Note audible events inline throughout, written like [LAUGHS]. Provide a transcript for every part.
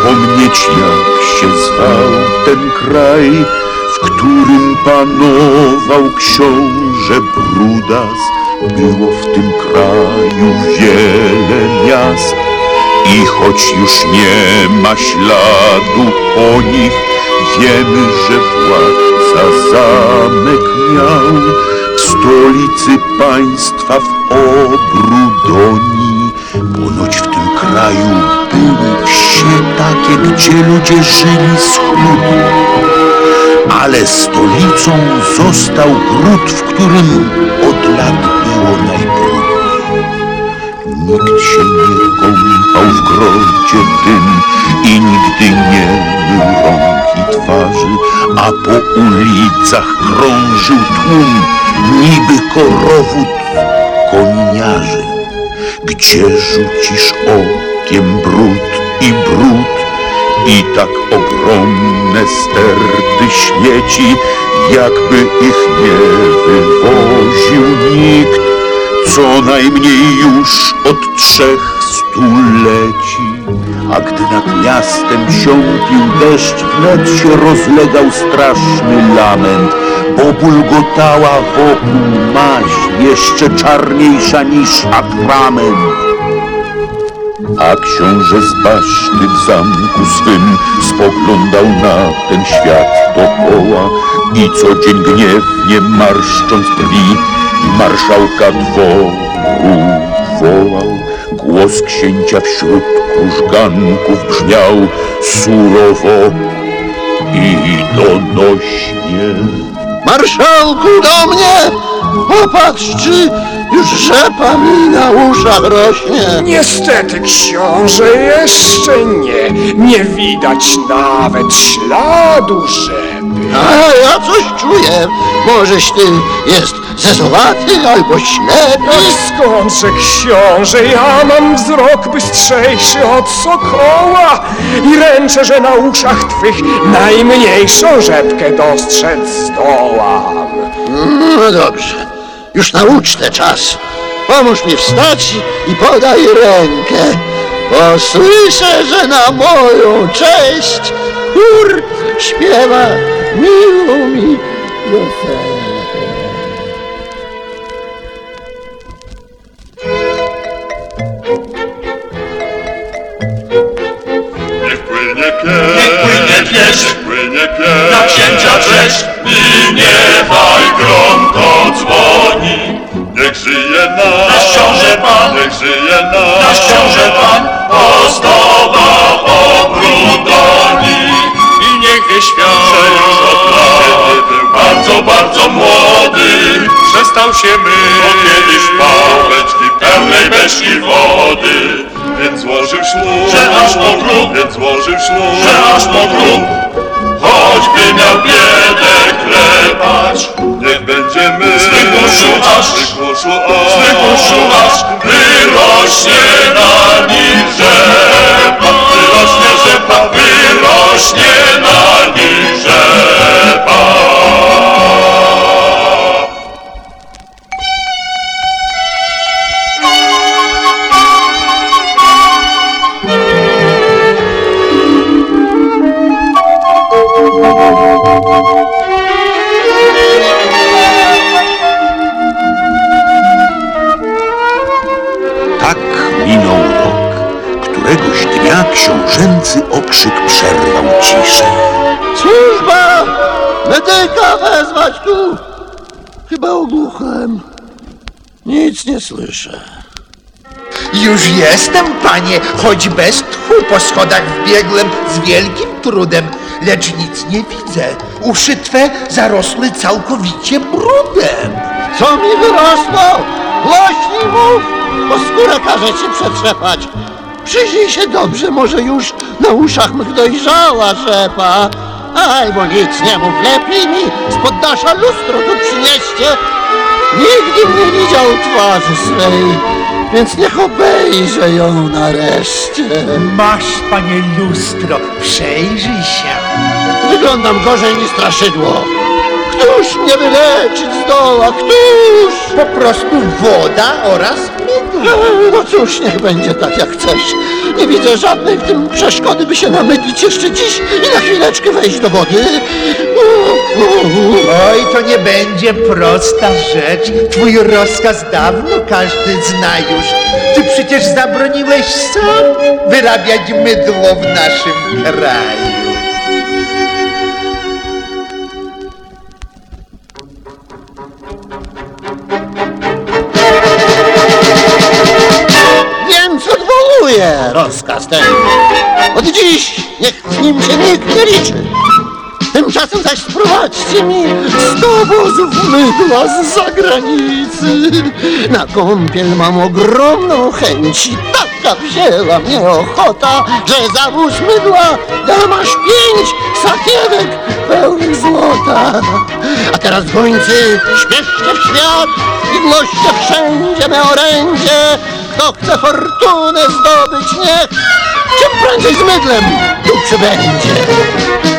przypomnieć, jak się zwał ten kraj, w którym panował książę Brudas. Było w tym kraju wiele miast i choć już nie ma śladu po nich, wiemy, że władca zamek miał w stolicy państwa w Obrudonii. Ponoć w tym kraju były wsie takie, gdzie ludzie żyli chlubu. Ale stolicą został gród, w którym od lat było najbrudniej. Nikt się nie kąpał w grodzie tym i nigdy nie mył rąk i twarzy, a po ulicach krążył tłum, niby korowód koniarzy. Gdzie rzucisz okiem brud i brud i tak ogromne sterty śmieci, jakby ich nie wywoził nikt, co najmniej już od trzech stuleci. A gdy nad miastem siąpił deszcz, wnet się rozlegał straszny lament, bo bulgotała wokół maź, jeszcze czarniejsza niż atrament. A książę z baszty w zamku swym spoglądał na ten świat dokoła i co dzień gniewnie marszcząc brwi marszałka dworu wołał. Głos księcia wśród krużganków brzmiał surowo i donośnie. Marszałku, do mnie! Popatrz, czy już rzepa mi na uszach rośnie. Niestety, książę, jeszcze nie. Nie widać nawet śladu rzepy. A ja coś czuję. Możeś ty jest zezowaty albo ślepy. I skądże, książę, ja mam wzrok bystrzejszy od sokoła i ręczę, że na uszach twych najmniejszą rzepkę dostrzec zdołam. No dobrze, już na ucztę czas. Pomóż mi wstać i podaj rękę. Bo słyszę, że na moją cześć chór śpiewa miłą mi. Nasz, książę Pan, ozdoba obrudoni. I niech wie świat, że już od lat był bardzo, bardzo młody, przestał się myć, Bo kiedyś spał beczki pełnej beczki wody, więc złożył ślub, że aż po grób, więc złożył ślub, że aż po grób, choćby miał biedę klepać. Aż, Wykuszu aż wyrośnie na nim rzepa, Już jestem, panie, choć bez tchu po schodach wbiegłem z wielkim trudem, lecz nic nie widzę. Uszy twe zarosły całkowicie brudem. Co mi wyrosło? Głośniej mów, bo skórę każe ci przetrzepać. Przyjrzyj się dobrze, może już na uszach mych dojrzała rzepa. Aj, bo nic nie mów, lepiej mi z poddasza lustro tu przynieście. Nigdy nie widział twarzy swej, więc niech obejrzę ją nareszcie. Masz, panie lustro, przejrzyj się. Wyglądam gorzej niż straszydło. Któż mnie wyleczyć zdoła? Któż? Po prostu woda oraz mydło. No cóż, niech będzie tak jak chcesz. Nie widzę żadnej w tym przeszkody, by się namydlić jeszcze dziś i na chwileczkę wejść do wody. Oj, to nie będzie prosta rzecz. Twój rozkaz dawno każdy zna już. Ty przecież zabroniłeś sam wyrabiać mydło w naszym kraju. Rozkaz ten. Od dziś niech z nim się nikt nie liczy. Tymczasem zaś sprowadźcie mi sto wozów mydła z zagranicy. Na kąpiel mam ogromną chęć i taka wzięła mnie ochota, że za wóz mydła dam aż pięć sakiewek pełnych złota. A teraz gońcy, śpieszcie w świat i głoście wszędzie me orędzie. Kto chce fortunę zdobyć, niech czym prędzej z mydlem tu przybędzie.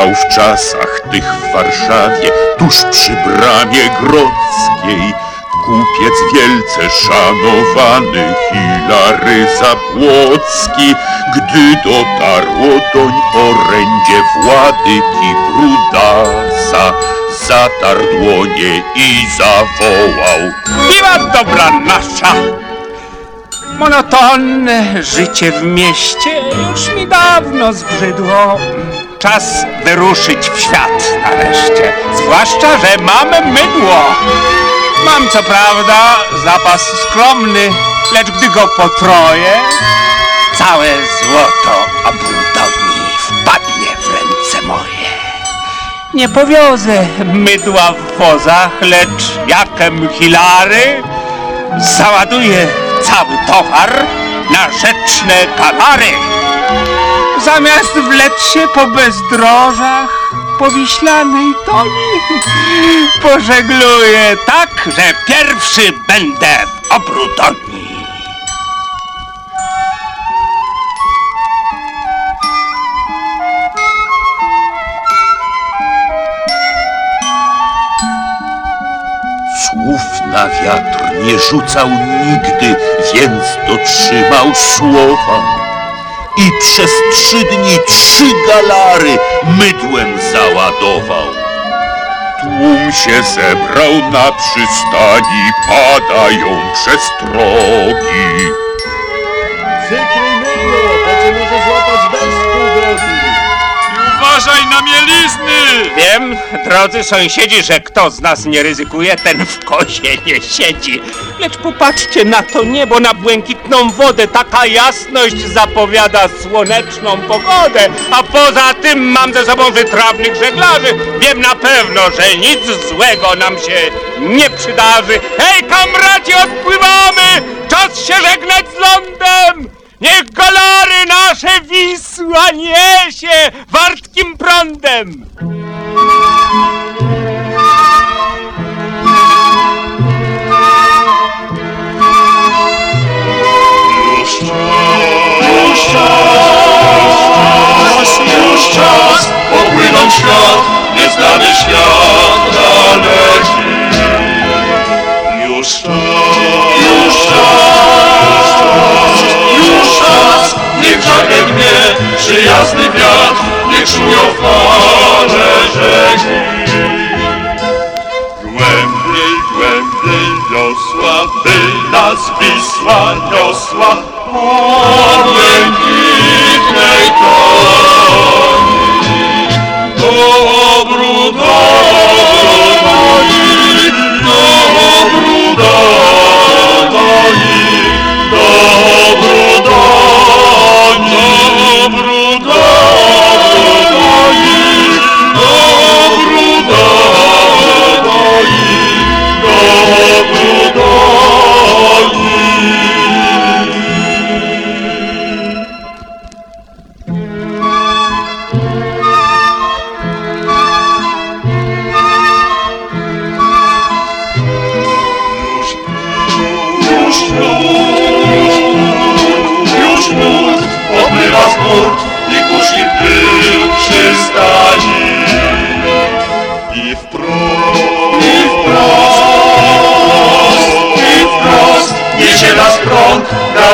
Mieszkał w czasach tych w Warszawie, tuż przy bramie grodzkiej. Kupiec wielce szanowany Hilary Zabłocki, gdy dotarło doń orędzie władyki Brudasa, zatarł dłonie i zawołał. Wiwat dobra nasza! Monotonne życie w mieście już mi dawno zbrzydło. Czas wyruszyć w świat nareszcie, zwłaszcza, że mam mydło. Mam co prawda zapas skromny, lecz gdy go potroję, całe złoto obrudowni wpadnie w ręce moje. Nie powiozę mydła w wozach, lecz jakem Hilary załaduję cały towar na rzeczne kanary. Zamiast wlec się po bezdrożach, po wiślanej toni, [LAUGHS] pożegluję tak, że pierwszy będę w obrudoni. Słów na wiatr nie rzucał nigdy, więc dotrzymał słowa. I przez trzy dni trzy galary mydłem załadował. Tłum się zebrał na przystani, padają przestrogi. Uważaj na mielizny! Wiem, drodzy sąsiedzi, że kto z nas nie ryzykuje, ten w kozie nie siedzi. Lecz popatrzcie na to niebo, na błękitną wodę. Taka jasność zapowiada słoneczną pogodę. A poza tym mam ze sobą wytrawnych żeglarzy. Wiem na pewno, że nic złego nam się nie przydarzy. Hej, kamraci, odpływamy! Czas się żegnać z lądem! Niech galary nasze Wisła niesie wartkim prądem! Już czas, już czas, popłynąć świat,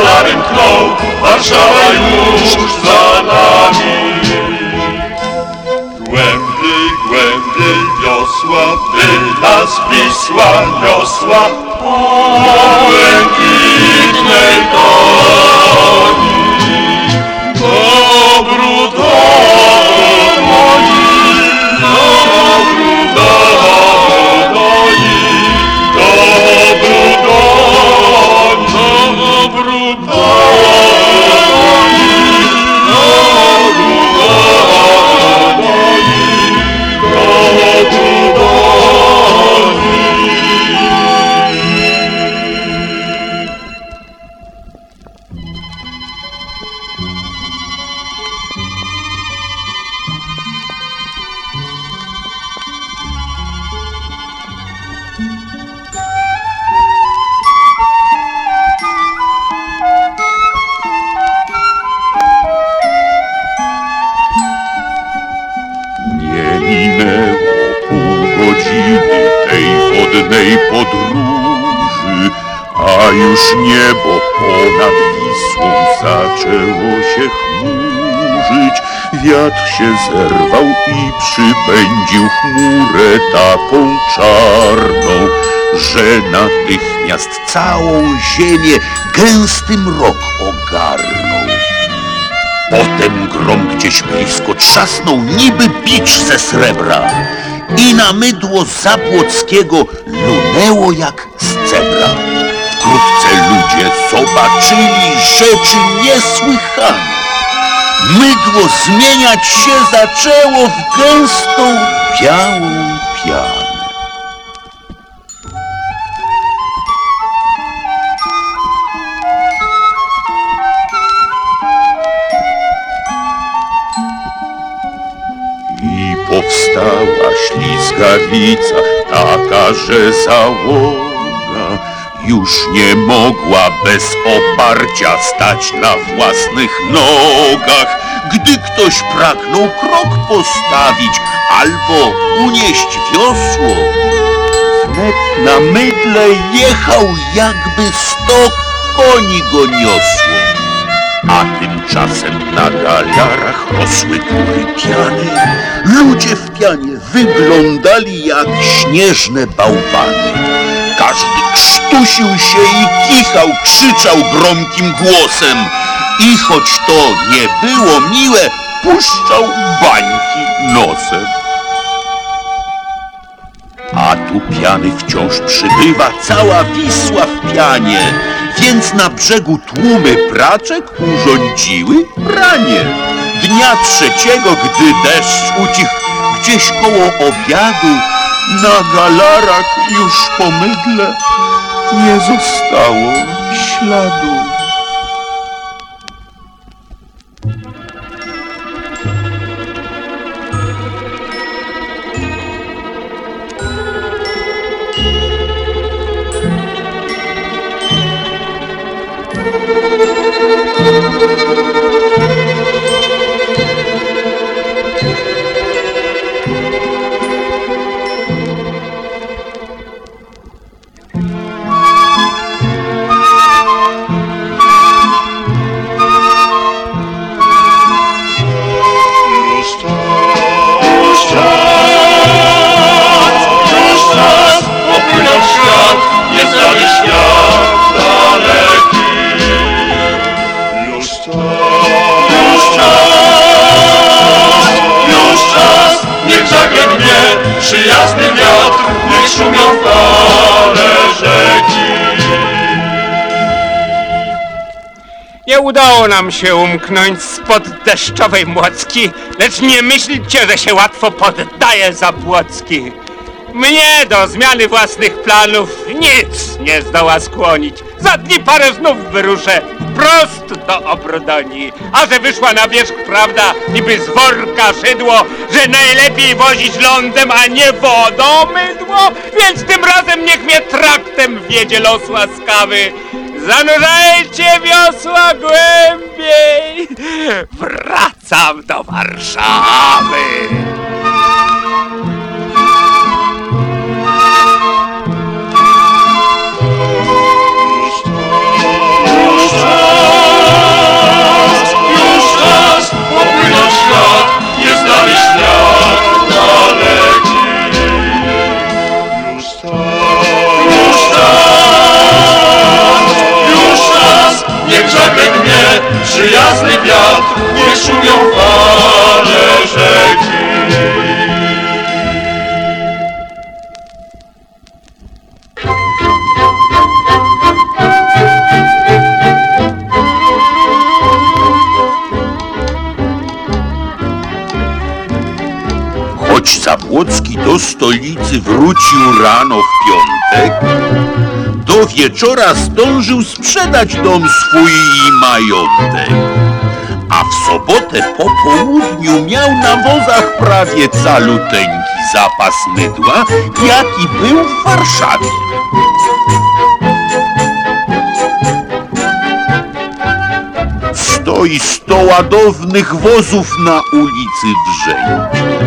mną, Warszawa już za nami. Głębiej, głębiej wiosła, by nas Wisła niosła po Wiatr się zerwał i przypędził chmurę taką czarną, że natychmiast całą ziemię gęsty mrok ogarnął. Potem grom gdzieś blisko trzasnął niby bicz ze srebra i na mydło Zabłockiego lunęło jak z cebra. Wkrótce ludzie zobaczyli rzeczy niesłychane. Mydło zmieniać się zaczęło w gęstą, białą pianę. I powstała ślizgawica, taka, że załoga już nie mogła bez oparcia stać na własnych nogach. Gdy ktoś pragnął krok postawić albo unieść wiosło, wnet na mydle jechał jakby sto koni go niosło. A tymczasem na galiarach rosły góry piany. Ludzie w pianie wyglądali jak śnieżne bałwany. Każdy krztusił się i kichał, krzyczał gromkim głosem. I choć to nie było miłe, puszczał bańki nosem. A tu piany wciąż przybywa, cała Wisła w pianie, więc na brzegu tłumy praczek urządziły pranie. Dnia trzeciego, gdy deszcz ucichł, gdzieś koło obiadu, na galarach już po mydle nie zostało śladu. Udało nam się umknąć spod deszczowej młocki, lecz nie myślcie, że się łatwo poddaje Zabłocki. Mnie do zmiany własnych planów nic nie zdoła skłonić. Za dni parę znów wyruszę wprost do Obrodoni. A że wyszła na wierzch prawda, niby z worka szydło, że najlepiej wozić lądem, a nie wodą mydło, więc tym razem niech mnie traktem wiedzie los łaskawy. Zanurzajcie wiosła głębiej! Wracam do Warszawy! Przyjazny wiatr, niech szumią fale rzeki. Choć Zabłocki do stolicy wrócił rano w piątek, do wieczora zdążył sprzedać dom swój i majątek. A w sobotę po południu miał na wozach prawie caluteńki zapas mydła, jaki był w Warszawie. Stoi sto ładownych wozów na ulicy Wrzęcie.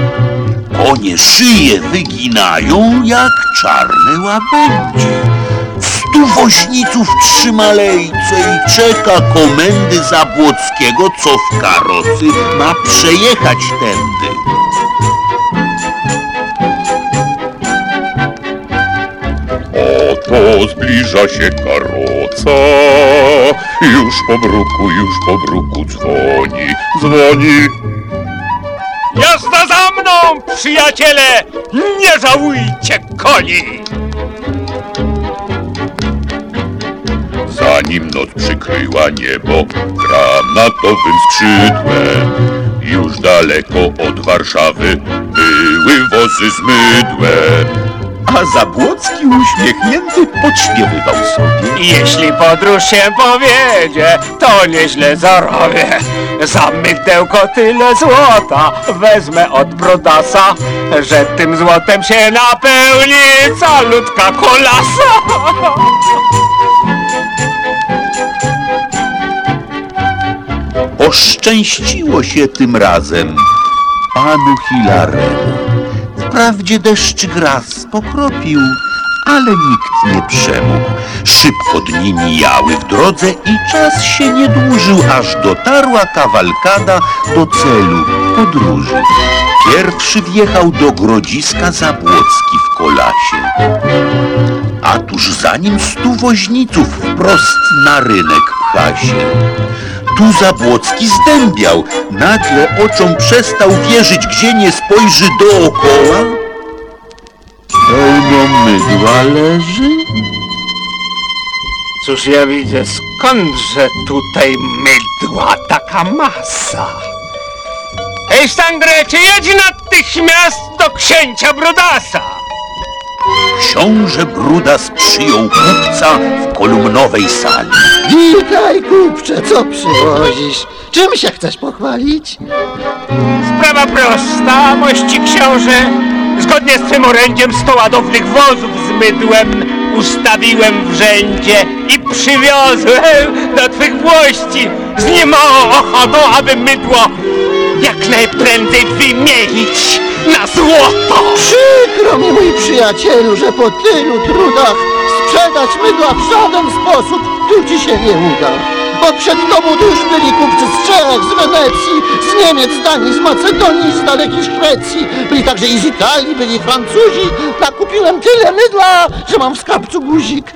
Konie szyje wyginają jak czarne łabędzie. Stu woźniców trzyma lejce i czeka komendy Zabłockiego, co w karocy ma przejechać tędy. Oto zbliża się karoca, już po bruku, już po bruku dzwoni, dzwoni. Jazda za mną, przyjaciele! Nie żałujcie koni! Zanim noc przykryła niebo granatowym skrzydłem, już daleko od Warszawy były wozy z mydłem. A Zabłocki uśmiechnięty podśpiewywał sobie. Jeśli podróż się powiedzie, to nieźle zarobię. Za mydełko tyle złota wezmę od brodasa, że tym złotem się napełni calutka kolasa. [LAUGHS] Poszczęściło się tym razem panu Hilaremu. Wprawdzie deszczyk raz pokropił, ale nikt nie przemógł. Szybko dni mijały w drodze i czas się nie dłużył, aż dotarła kawalkada do celu podróży. Pierwszy wjechał do Grodziska Zabłocki w Kolasie. A tuż za nim stu woźniców wprost na rynek pcha się. Tu Zabłocki zdębiał, nagle oczom przestał wierzyć, gdzie nie spojrzy dookoła. Pełno mydła leży, Cóż ja widzę, skądże tutaj mydła taka masa? Ej, Stangrecie, jedź natychmiast do księcia Brodasa! Książę Brudas przyjął kupca w kolumnowej sali. Witaj, kupcze, co przywozisz? Czym się chcesz pochwalić? Sprawa prosta, mości książę. Zgodnie z twym orędziem sto ładownych wozów z mydłem ustawiłem w rzędzie i przywiozłem do twych włości z niemałą ochotą, aby mydło jak najprędzej wymienić na złoto. Przykro mi, mój przyjacielu, że po tylu trudach sprzedać mydła w żaden sposób tu ci się nie uda. Bo przed tobą tu już byli kupcy z Czech, z Wenecji, z Niemiec, z Danii, z Macedonii, z dalekiej Szwecji. Byli także i z Italii, byli Francuzi. Nakupiłem tyle mydla, że mam w skarbcu guzik.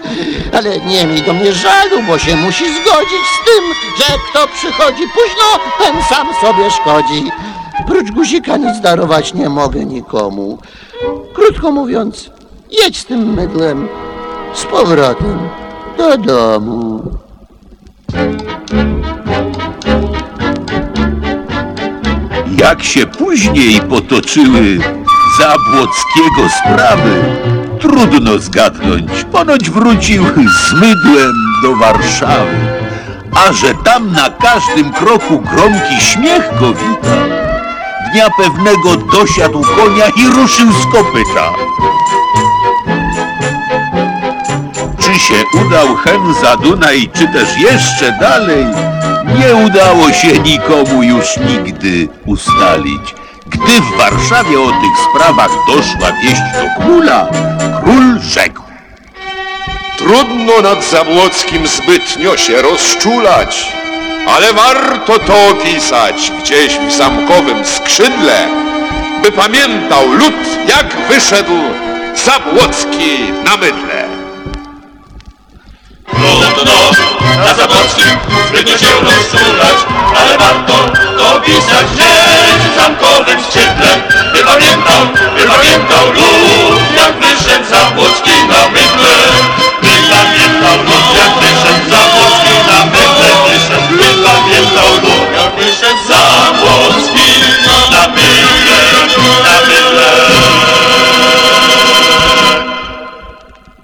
Ale nie miej do mnie żalu, bo się musi zgodzić z tym, że kto przychodzi późno, ten sam sobie szkodzi. Prócz guzika nic darować nie mogę nikomu. Krótko mówiąc, jedź z tym mydlem z powrotem do domu. Jak się później potoczyły Zabłockiego sprawy, trudno zgadnąć. Ponoć wrócił z mydłem do Warszawy, a że tam na każdym kroku gromki śmiech go witał. Dnia pewnego dosiadł konia i ruszył z kopyta. Czy się udał hen za Dunaj, czy też jeszcze dalej, nie udało się nikomu już nigdy ustalić. Gdy w Warszawie o tych sprawach doszła wieść do króla, król rzekł. Trudno nad Zabłockim zbytnio się rozczulać, ale warto to opisać gdzieś w zamkowym skrzydle, by pamiętał lud, jak wyszedł Zabłocki na mydle trudno na zabocznym zbytnio się rozczulać, ale warto dopisać rzecz zamkowym skrzydłem. Nie pamiętał, nie pamiętał lud, jak wyszedł za na mydle. Nie pamiętał lud, jak wyszedł za na mydle. Wyszedł, nie pamiętał lud.